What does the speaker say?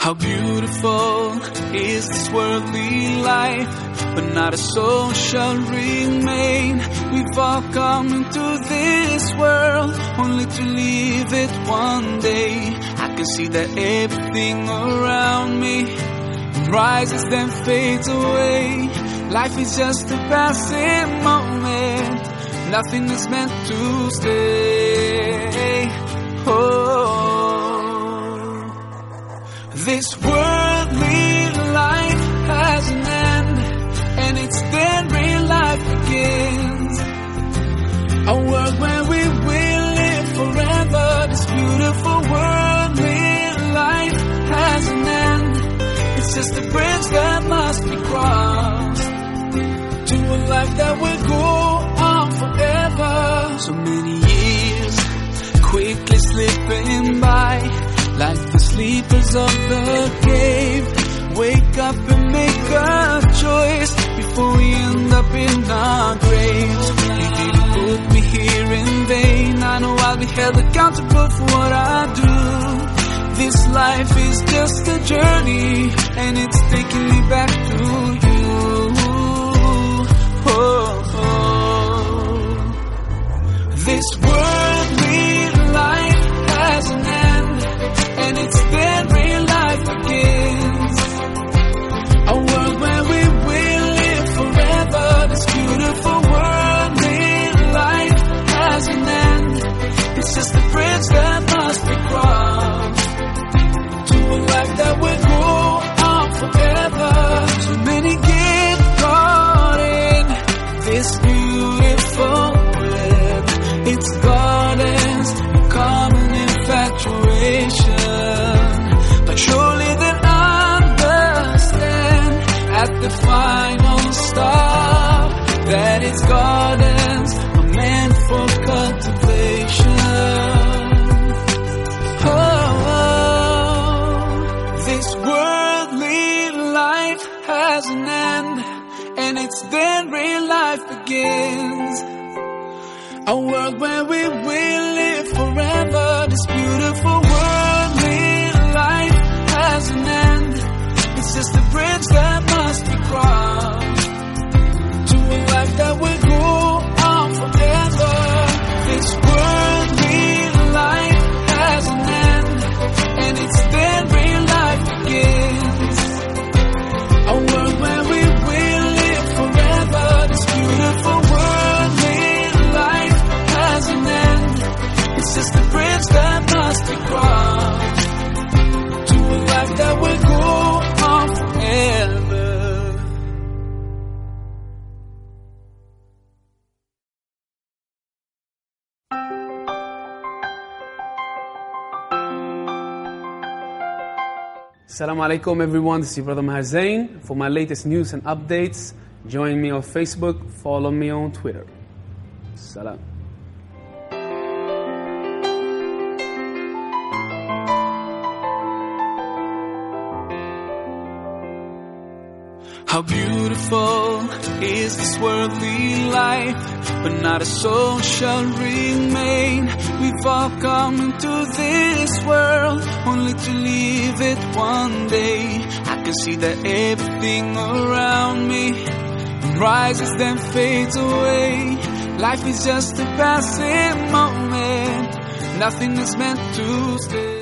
How beautiful is this worldly life, but not a soul shall remain. We've all come into this world only to leave it one day. I can see that everything around me rises then fades away. Life is just a passing moment. Nothing is meant to stay. This worldly life has an end, and it's then real life begins. A world where we will live forever. This beautiful worldly life has an end. It's just a bridge that must be crossed to a life that will go on forever. So many years quickly slipping by like sleepers of the cave. Wake up and make a choice before we end up in our graves. You didn't put me here in vain. I know I'll be held accountable for what I do. This life is just a journey, and it's taking me back to you. Oh, oh. This worldly that its gardens are meant for cultivation. Oh, this worldly life has an end, and it's then real life begins. A world where we will live forever. This beautiful worldly life has an end. It's just a bridge that Assalamu alaikum everyone, this is brother Maher Zain. For my latest news and updates, join me on Facebook, follow me on Twitter. Salam. How beautiful is this worldly life, but not a soul shall remain. We've all come into this world only to leave it one day. I can see that everything around me rises then fades away. Life is just a passing moment, nothing is meant to stay.